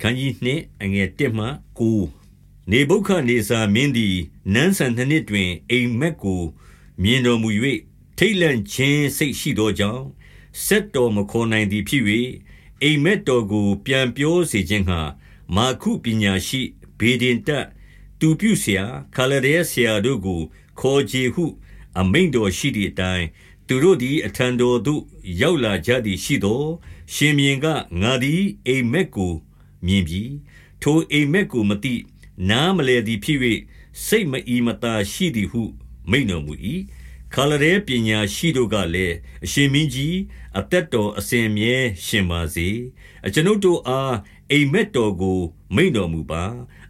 ခန်းကြီးနှင့်အငယ်1မှ9နေဘုခနေစာမင်းသည်နန်းဆန်နှစ်နှစ်တွင် အိမ်မက်ကို မြင်တော်မူ၍ထိတ်လန့်ခြင်းစိတ်ရှိသောကြောင့်ဆက်တော်မခေါ်နိုင်သည်ဖြစ်၍အိမ်မက်တော်ကို ပြန်ပြောစေခြင်းဟာမာခုပညာရှိဘေဒင်တသူပြုဆရာခလရဲဆရာတို့ကို ခေါ်ကြဟု အမိန့်တော်ရှိသည့်အတိုင်းသူတို့သည်အထံတော်သို့ရောက်လာကြသည်ရှိသော ရှင်မြင်ကငါသည်အိမ်မက်ကို မြင်ပြီထိုအိမ်မက်ကိုမသိနားမလဲသည်ဖြစ်၍စိတ်မအီမသာရှိသည်ဟုမိန်တော်မူ၏ခါလရဲပညာရှိတို့ကလည်းအရှင်မင်းကြီးအသက်တော်အစဉ်မြဲရှင်ပါစေအကျွန်ုပ်တို့အားအိမ်မက်တော်ကို မိန်တော်မူပါ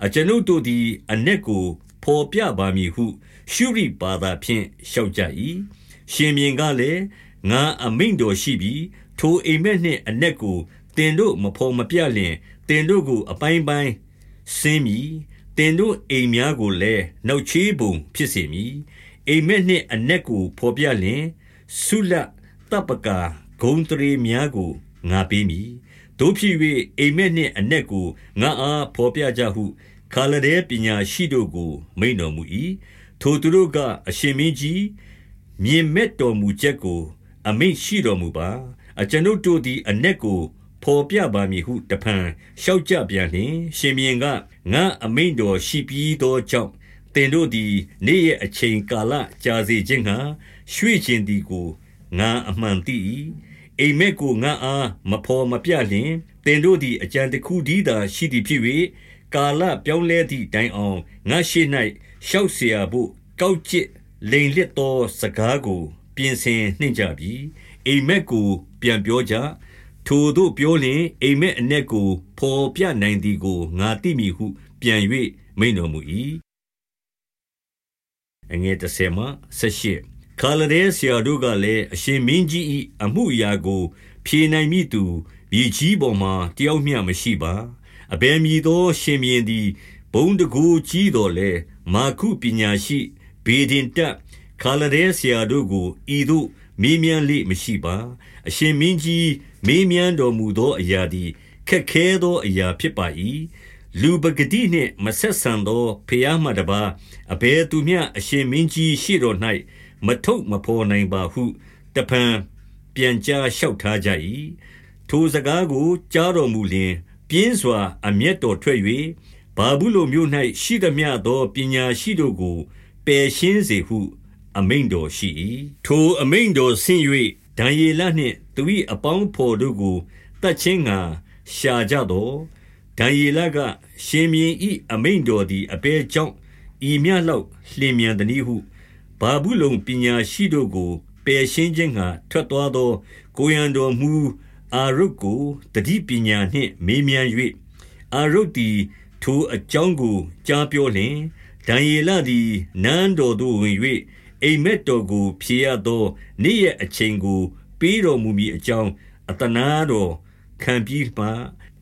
အကျွန်ုပ်တို့သည်အ내ကိုဖော်ပြပါမည်ဟု ရှုရိဘာသာဖြင့်လျှောက်ကြ၏ရှင်မြင်းကလည်းငါအမိန်တော်ရှိပြီထိုအိမ်မက်နှင့်အ내ကိုတင်တို့မဖော်မပြလျင် တင်တို့ကို အပိုင်းပိုင်းဆင်းမည်တင်တို့အိမ်များကိုလည်းနှုတ်ချေးပုံဖြစ်စေမည်အိမ်မက်နှင့်အနက်ကိုဖော်ပြလျင်ဆုလတပ်ပကာဂုံတရေများကိုငါပေးမည်တို့ဖြစ်၍အိမ်မက်နှင့်အနက်ကိုငါအားဖော်ပြကြဟုခါလဒဲပညာရှိတို့ကို မိန်တော်မူ၏ထိုသူတို့ကအရှင်မင်းကြီးမြင်မက်တော်မူချက်ကို အမိန့်ရှိတော်မူပါ အကျွန်ုပ်တို့သည်အနက်ကို ဖော်ပြပါမည်ဟုတဖန်လျှောက်ကြပြန်လျှင်ရှင်ဘုရင်ကငါအမိန်တော်ရှိပြီးသောကြောင့်သင်တို့သည်နေ့ရက်အချိန်ကာလကြာစေခြင်းငှာရွှေ့ခြင်းသည်ကိုငါအမှန်သိ၏အိမ်မက်ကိုငါအားမဖော်မပြလျင်သင်တို့သည်အကြံတစ်ခုတည်းသာရှိသည်ဖြစ်၍ကာလပြောင်းလဲသည့်တိုင်အောင်ငါရှိ၌ရှောက်เสียဖို့ကောက်ကျစ်လိန်လစ်သောစကားကို ပြင်ဆင်နှင့်ကြပြီအိမ်မက်ကို ပြန်ပြောကြ ထိုတို့ပြောလျင် အိမ်မက်အ내ကိုဖော်ပြနိုင်သည်ကို ငါသိမည်ဟု ပြန်၍မိန်တော်မူ၏အငယ်30မှ18ခါလဒဲဆရာတို့ကလည်း အရှင်မင်းကြီး၏အမှုအရာကို ဖြေနိုင်မိသူပြည်ကြီးပေါ်မှတယောက်မျှ မရှိပါ အဘယ်မည်သော ရှင်မြင်းသည် ဘုံတကူကြီးတော်လဲမာခုပညာရှိဘေဒင်တခါလဒဲဆရာတို့ကို ဤသို့ မေးမြန်းလိမရှိပါအရှင်မင်းကြီးမေးမြန်းတော်မူသောအရာသည်ခက်ခဲသောအရာဖြစ်ပါ၏လူပဂတိနှင့်မဆက်ဆံသောဖျားမှတပါအဘယ်သူမျှအရှင်မင်းကြီးရှိတော်၌မထုတ်မဖော်နိုင်ပါဟုတဖန်ပြန်ကြားလျှောက်ထားကြ၏ထိုစကားကိုကြားတော်မူလျင် ပြင်းစွာ အမျက်တော်ထွက်၍ဘာဘူးလိုမျိုး၌ရှိသမျှသောပညာရှိတို့ကိုပယ်ရှင်းစေဟု အမိန်တော်ရှိ၏ထိုအမိန်တော်ဆင့်၍ဒံယေလနှင့်သူ၏အပေါင်းဖော်တို့ကိုတတ်ချင်းငါရှာကြတော့ဒံယေလကရှင်မြင်းဤအမိန်တော်သည်အဘဲကြောင့်ဤမြလောက်လျင်မြန်သည်ဟုဘာဘူးလုံပညာရှိတို့ကိုပယ်ရှင်းခြင်းငှာထွက်သွားသော ကိုရန်တော်မူအာရုတ်ကိုတတိပညာနှင့်မေးမြန်း၍အာရုတ်သည်ထိုအကြောင်းကိုကြားပြောလျင်ဒံယေလသည်နန်းတော်သို့ဝင်၍ အိမ်မက်တော်ကို ဖြေရသော နေ့ရက်အချိန်ကို ပေးတော်မူမည်အကြောင်းအတနာတော်ခံပြီးမှ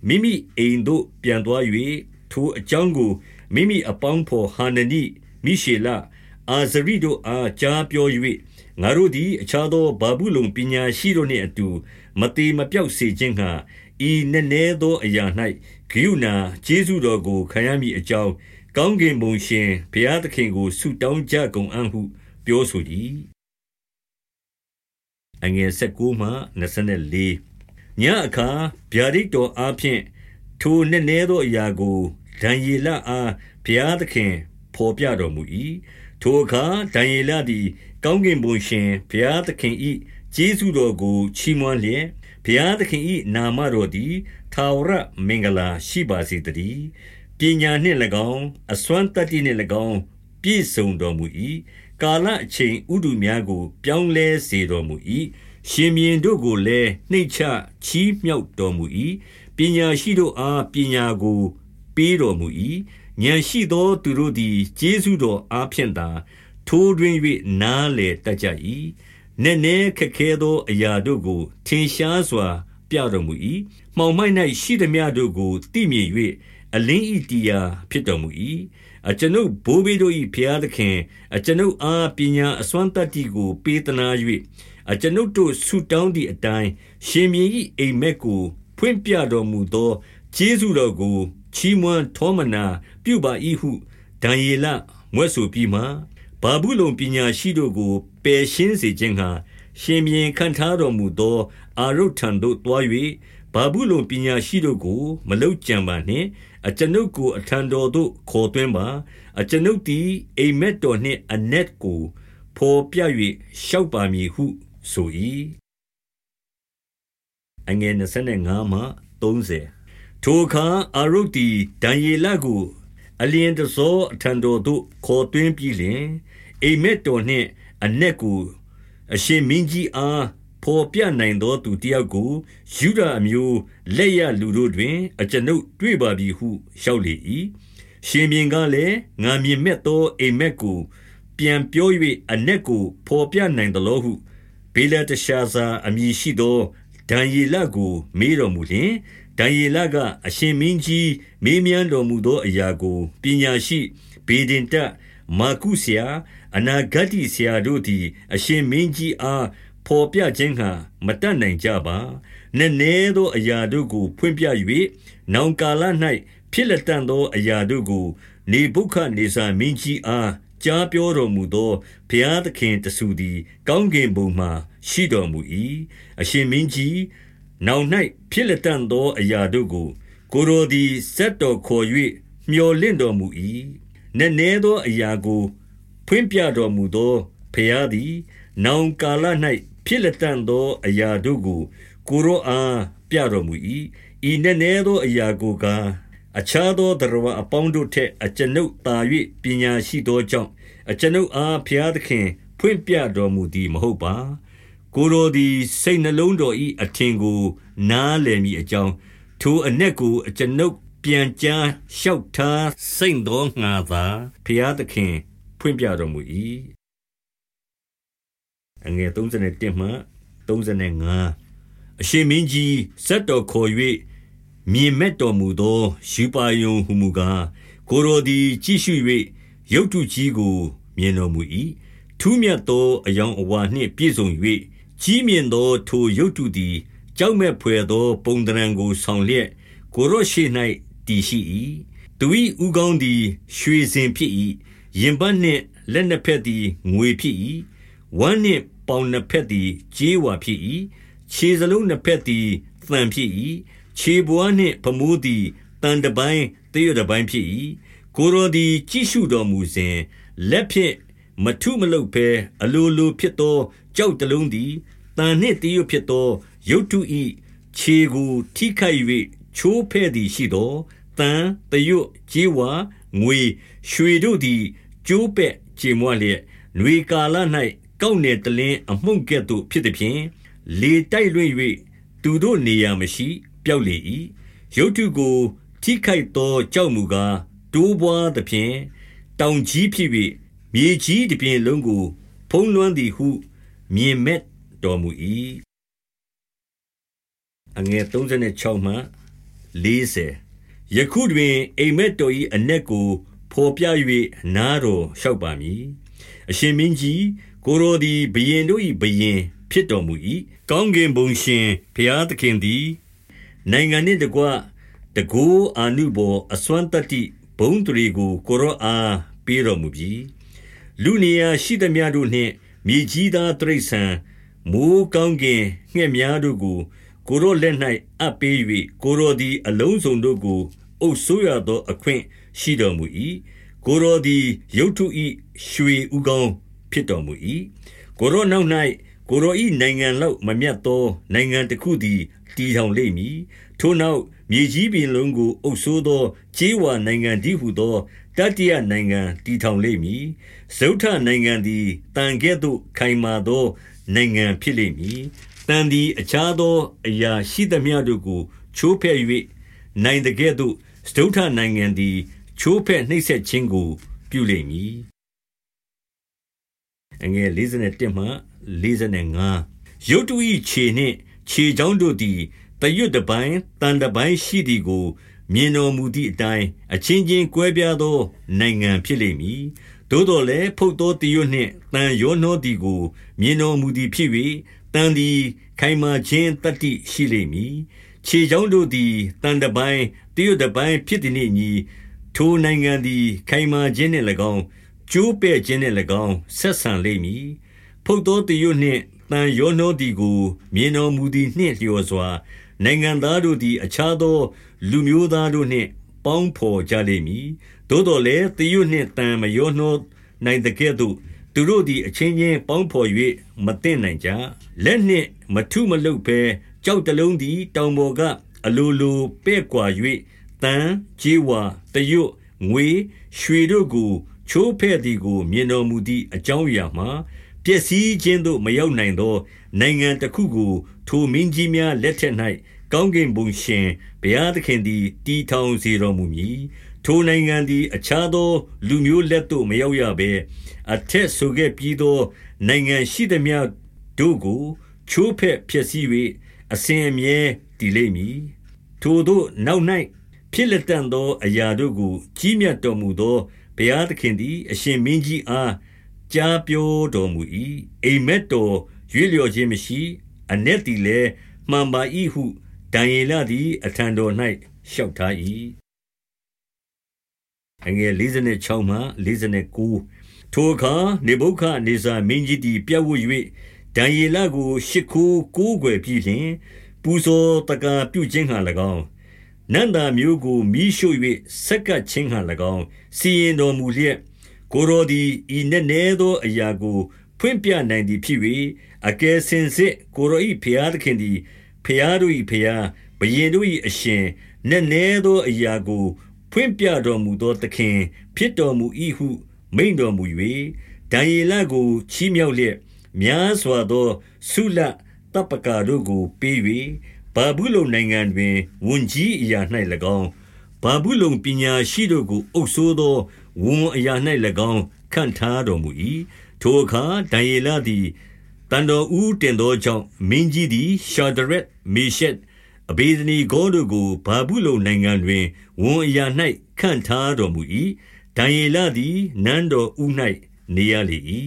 မိမိအိမ်သို့ ပြန်သွား၍ထိုအကြောင်းကို မိမိအပေါင်းဖော် ဟာနနိ မိရှေလ အာဇရိတို့အား ကြားပြော၍ငါတို့သည် အခြားသောဘာဘူးလုံပညာရှိတို့နှင့်အတူမတေမပြောက်စေခြင်းဟာဤနည်းနည်းသောအရာ၌ဂိယုဏကျေးဇူးတော်ကို ခံရမည်အကြောင်း ကောင်းကင်ဘုံရှင် ဘုရားသခင်ကို ဆုတောင်းကြကုန်အံ့ဟု ပြောဆို၏အငယ်19မှ24ညအခါဗျာဒိတ်တော်အားဖြင့်ထိုနည်းနည်းသောအရာကိုဒံယေလအားဘုရားသခင်ဖော်ပြတော်မူ၏ထိုအခါဒံယေလသည် ကောင်းကင်ဘုံရှင်ဘုရားသခင်၏ကျေးဇူးတော်ကိုချီးမွမ်းလျက်ဘုရားသခင်၏နာမတော်သည်ထာဝရမင်္ဂလာရှိပါစေတည်းပညာနှင့်၎င်းအစွမ်းတတ္တိနှင့်၎င်း ပြည့်စုံတော်မူ၏ ကာလအချိန်ဥဒုများကို ပြောင်းလဲစေတော်မူ၏ရှင်မြင်းတို့ကိုလည်းနှိတ်ချချီးမြှောက်တော်မူ၏ပညာရှိတို့အားပညာကို ပေးတော်မူ၏ဉာဏ်ရှိသောသူတို့သည်ကျေးဇူးတော်အားဖြင့်သာ ထိုးတွင်၍နားလေတတ်ကြ၏နည်းနည်းခက်ခဲသော အရာတို့ကို ထင်ရှားစွာ ပြတော်မူ၏မှောင်မိုက်၌ရှိသမျှတို့ကိုသိမြင်၍အလင်းဤတရားဖြစ်တော်မူ၏ အကျွန်ုပ်ဘိုးဘေးတို့၏ဘုရားသခင် အကျွန်ုပ်အား ပညာအစွမ်းတတ္တိကို ပေးသနာ၍အကျွန်ုပ်တို့ ဆုတောင်းသည့်အတိုင်း ရှင်မြင်း၏အိမ်မက်ကို ဖွင့်ပြတော်မူသော ကျေးဇူးတော်ကို ချီးမွမ်းထောမနာပြုပါ၏ဟု ဒံယေလမွဲ့ဆိုပြီးမှဘာဘူးလုံပညာရှိတို့ကို ပယ်ရှင်းစေခြင်းဟာရှင်မြင်ခံထားတော်မူသော အာရုထံသို့တွား၍ဘာဘူးလုံပညာရှိတို့ကို မလုကြံပါနှင့် အကျွန်ုပ်ကို အထံတော်သို့ ခေါ်သွင်းပါ အကျွန်ုပ်သည် အိမ်မက်တော်နှင့်အ넷ကိုဖော်ပြ၍ရှောက်ပါမည်ဟုဆို၏အငယ်25မှ30ထိုအခါ အာရုတ်သည် ဒံယေလကို အလျင်တစော အထံတော်သို့ ခေါ်သွင်းပြီးလျှင် အိမ်မက်တော်နှင့်အ넷ကို အရှင်မင်းကြီးအား ဖော်ပြနိုင်သောသူတယောက်ကိုယူဒအမျိုးလက်ရလူတို့တွင် အကျွန်ုပ်တွေ့ပါပြီဟုလျှောက်လေ၏ရှင်မြင်းကလည်း ငါမြင်မဲ့သော အိမ်မက်ကို ပြန်ပြော၍အ내ကိုဖော်ပြနိုင်သလိုဟုဘေလတရှာဇာ အမည်ရှိသော ဒံယေလကို မေးတော်မူလျှင် ဒံယေလက အရှင်မင်းကြီး မေးမြန်းတော်မူသောအရာကို ပညာရှိဘေဒင်တမာကုဆရာ အနာဂတ်ဆရာတို့သည် အရှင်မင်းကြီးအား ဖော်ပြခြင်းဟာမတတ်နိုင်ကြပါနည်းနည်းသောအရာတို့ကို ဖွင့်ပြ၍နောင်ကာလ၌ဖြစ်လက်တန်သောအရာတို့ကို နေဗုခဒ်နေဇာမင်းကြီးအားကြားပြောတော်မူသောဘုရားသခင်တဆူသည် ကောင်းကင်ဘုံမှရှိတော်မူ၏အရှင်မင်းကြီးနောင်၌ဖြစ်လက်တန်သောအရာတို့ကို ကိုရိုသည်စက်တော်ခေါ်၍မျော်လင့်တော်မူ၏နည်းနည်းသောအရာကို ဖွင့်ပြတော်မူသောဘုရားသည် နောင်ကာလ၌ ဖြစ်လက်တန်သောအရာတို့ကို ကိုရောအားပြတော်မူ၏ဤနည်းနည်းသောအရာကိုကားအခြားသောတရဝအပေါင်းတို့ထက်အကျွန်ုပ်သာ၍ပညာရှိသောကြောင့်အကျွန်ုပ်အားဘုရားသခင် ဖွင့်ပြတော်မူသည်မဟုတ်ပါကိုယ်တော်သည်စိတ်နှလုံးတော်၏အထင်ကို နားလည်မည်အကြောင်းထိုအ내ကိုအကျွန်ုပ်ပြန်ကြားလျှောက်ထားစိတ်သောငါသာဘုရားသခင် ဖွင့်ပြတော်မူ၏ အငယ်31မှ35အရှင်မင်းကြီးစက်တော်ခေါ်၍မြင်မဲ့တော်မူသောယူပါယုံဟုမူကားကိုရိုသည်ကြည့်ရှု၍ရုတ်တုကြီးကိုမြင်တော်မူ၏ထူးမြတ်သောအယောင်အဝါနှင့်ပြည့်စုံ၍ကြီးမြင့်သောထိုရုတ်တုသည်ကြောက်မဲ့ဖွယ်သော ပုံတံကိုဆောင်လျက်ကိုရောရှိ၌တည်ရှိ၏သူ၏ဥကောင်းသည် ရွှေစင်ဖြစ်၏ရင်ပတ်နှင့်လက်နှစ်ဖက်သည်ငွေဖြစ်၏ဝမ်းနှင့် ပေါင်နှစ်ဖက်သည်ကြေးဝါဖြစ်၏ခြေစလုံးနှစ်ဖက်သည်သံဖြစ်၏ခြေဘွားနှင့်ဖမိုးသည်တန်တပိုင်းတရွတ်တပိုင်းဖြစ်၏ကိုရောသည်ကြည့်ရှုတော်မူစဉ်လက်ဖြင့်မထုမလုတ်ဘဲအလိုလိုဖြစ်သောကြောက်တလုံးသည်တန်နှင့်တရွတ်ဖြစ်သောရုတ်တု၏ခြေကိုထိခိုက်၍ချိုးဖဲ့သည်ရှိသောတန်တရွတ်ကြေးဝါငွေရွှေတို့သည်ကျိုးပဲ့ကြေမွလျက်ຫນွေကာလ၌ ကောက်နယ်တလင်းအမှုန့်ကဲ့သို့ဖြစ်သည်ဖြင့်လေတိုက်လွင့်၍သူတို့နေရာမရှိပျောက်လေ၏ရုတ်တုကို ထိခိုက်သောကြောက်မူကားတိုးပွားသဖြင့်တောင်ကြီးဖြစ်၍မြေကြီးတစ်ပြင်လုံးကို ဖုံးလွှမ်းသည်ဟု မြင်မဲ့တော်မူ၏အငယ်36မှ40ယခုတွင်အိမ်မက်တော်၏အ내ကိုဖော်ပြ၍နားတော်လျှောက်ပါမည်အရှင်မင်းကြီး ကိုရိုသည်ဘယင်တို့၏ဘယင်ဖြစ်တော်မူ၏ကောင်းကင်ဘုံရှင်ဘုရားသခင်သည် နိုင်ငံနှင့်တကွတကိုးအာနုဘော်အစွမ်းတတ္တိဘုံတရီကိုကိုရောအားပေးတော်မူပြီလူနေရာရှိသမျှတို့နှင့်မြေကြီးသားတရိษံမိုးကောင်းကင်ငှက်များတို့ကို ကိုရောလက်၌အပ်ပေး၍ကိုရောသည် အလုံးစုံတို့ကို အုပ်ဆိုးရသော အခွင့်ရှိတော်မူ၏ကိုရောသည်ရုတ်ထု၏ရွှေဥကောင်း ဖြစ်တော်မူ၏ကိုရောနောက်၌ကိုရောဤနိုင်ငံလောက်မမြတ်သော နိုင်ငံတစ်ခုသည်တည်ထောင်လိမ့်မည်ထိုနောက်မြေကြီးပြင်လုံးကိုအုပ်ဆိုးသောခြေဝါနိုင်ငံတည်းဟုသောတတိယနိုင်ငံတည်ထောင်လိမ့်မည်ဇုထနိုင်ငံသည်တန်ကဲ့သို့ခိုင်မာသော နိုင်ငံဖြစ်လိမ့်မည်တန်သည်အခြားသောအရာရှိသမျှတို့ကိုချိုးဖဲ့၍နိုင်တဲ့ကဲ့သို့စတုထနိုင်ငံသည်ချိုးဖဲ့နှိပ်စက်ခြင်းကို ပြုလိမ့်မည် အငယ်51မှ45ရုတ်တူ၏ခြေနှင့်ခြေချောင်းတို့သည်တရွတ်တပိုင်းတန်တပိုင်းရှိသည်ကိုမြင်တော်မူသည့်အတိုင်းအချင်းချင်းကွဲပြားသောနိုင်ငံဖြစ်လိမ့်မည်သို့တော်လည်းဖုတ်သောတရွတ်နှင့်တန်ရောနှောသည်ကိုမြင်တော်မူသည်ဖြစ်၍တန်သည်ခိုင်မာခြင်းတတ္တိရှိလိမ့်မည်ခြေချောင်းတို့သည်တန်တပိုင်းတရွတ်တပိုင်းဖြစ်သည်နှင့်အညီထိုနိုင်ငံသည်ခိုင်မာခြင်းနှင့်၎င်း ကျိုးပဲ့ခြင်းနှင့်၎င်း ဆက်ဆံလိမ့်မည်ဖုတ်သောတရွတ်နှင့်တန်ရောနှောသည်ကို မြင်တော်မူသည်နှင့်လျော်စွာ နိုင်ငံသားတို့သည် အခြားသော လူမျိုးသားတို့နှင့် ပေါင်းဘော်ကြလိမ့်မည်သို့တော်လည်းတရွတ်နှင့်တန်မရောနှောနိုင်သကဲ့သို့သူတို့သည်အချင်းချင်းပေါင်းဖော်၍မသင့်နိုင်ကြလက်နှင့်မထုမလုပ်ဘဲကြောက်တလုံးသည် တောင်ပေါ်ကအလိုလိုပဲ့ကွာ၍တန်ကြေးဝါတရွတ်ငွေရွှေတို့ကို ချိုးဖဲ့သည်ကို မြင်တော်မူသည့်အကြောင်းအရာမှာပျက်စီးခြင်းသို့မရောက်နိုင်သော နိုင်ငံတစ်ခုကို ထိုမင်းကြီးများလက်ထက်၌ကောင်းကင်ဘုံရှင်ဘုရားသခင်သည်တည်ထောင်စေတော်မူမည်ထိုနိုင်ငံသည် အခြားသော လူမျိုးလက်သို့မရောက်ရဘဲအထက်ဆိုခဲ့ပြီးသော နိုင်ငံရှိသမျှတို့ကို ချိုးဖဲ့ဖျက်ဆီး၍အစဉ်အမြဲတည်လိမ့်မည်ထိုသို့နောက်၌ဖြစ်လက်တန်သောအရာတို့ကို ကြီးမြတ်တော်မူသော ဘုရားသခင်သည် အရှင်မင်းကြီးအား ကြားပြောတော်မူ၏အိမ်မက်တော်ရွေ့လျော်ခြင်းမရှိအ내သည်လည်း မှန်ပါ၏ဟု ဒံယေလသည် အထံတော်၌လျှောက်ထား၏အငယ်46မှ49ထိုအခါ နေဗုခဒ်နေဇာမင်းကြီးသည် ပြတ်ဝတ်၍ဒံယေလကို ရှ िख ိုးကိုးကွယ်ပြီးလျှင် ပူဇော်တကာပြုခြင်းဟံ၎င်း နန္တာမျိုးကိုမိရှို့၍ဆက်ကပ်ခြင်းဟံ၎င်းစီရင်တော်မူလျက်ကိုရောသည်ဤနက်နဲသောအရာကိုဖွင့်ပြနိုင်သည်ဖြစ်၍အကယ်စင်စစ်ကိုရော၏ဖျားသခင်သည်ဖျားတို့၏ဖျားဘယင်တို့၏အရှင်နက်နဲသောအရာကိုဖွင့်ပြတော်မူသောသခင် ဖြစ်တော်မူ၏ဟုမိန်တော်မူ၍ဒံယေလကိုချီးမြှောက်လျက်များစွာသောဆုလတပ်ပကာတို့ကိုပေး၍ ဘာဘူးလုံနိုင်ငံတွင်ဝန်ကြီးအရာ၌၎င်းဘာဘူးလုံပညာရှိတို့ကိုအုပ်ဆိုးသောဝန်အရာ၌၎င်းခန့်ထားတော်မူ၏ထိုအခါဒံယေလသည်တန်တော်ဦးတင်သောကြောင့်မင်းကြီးသည်ရှာဒရက်မေရှက်အဘေဒနီဂေါတို့ကိုဘာဘူးလုံနိုင်ငံတွင်ဝန်အရာ၌ခန့်ထားတော်မူ၏ဒံယေလသည်နန်းတော်ဦး၌နေရလေ၏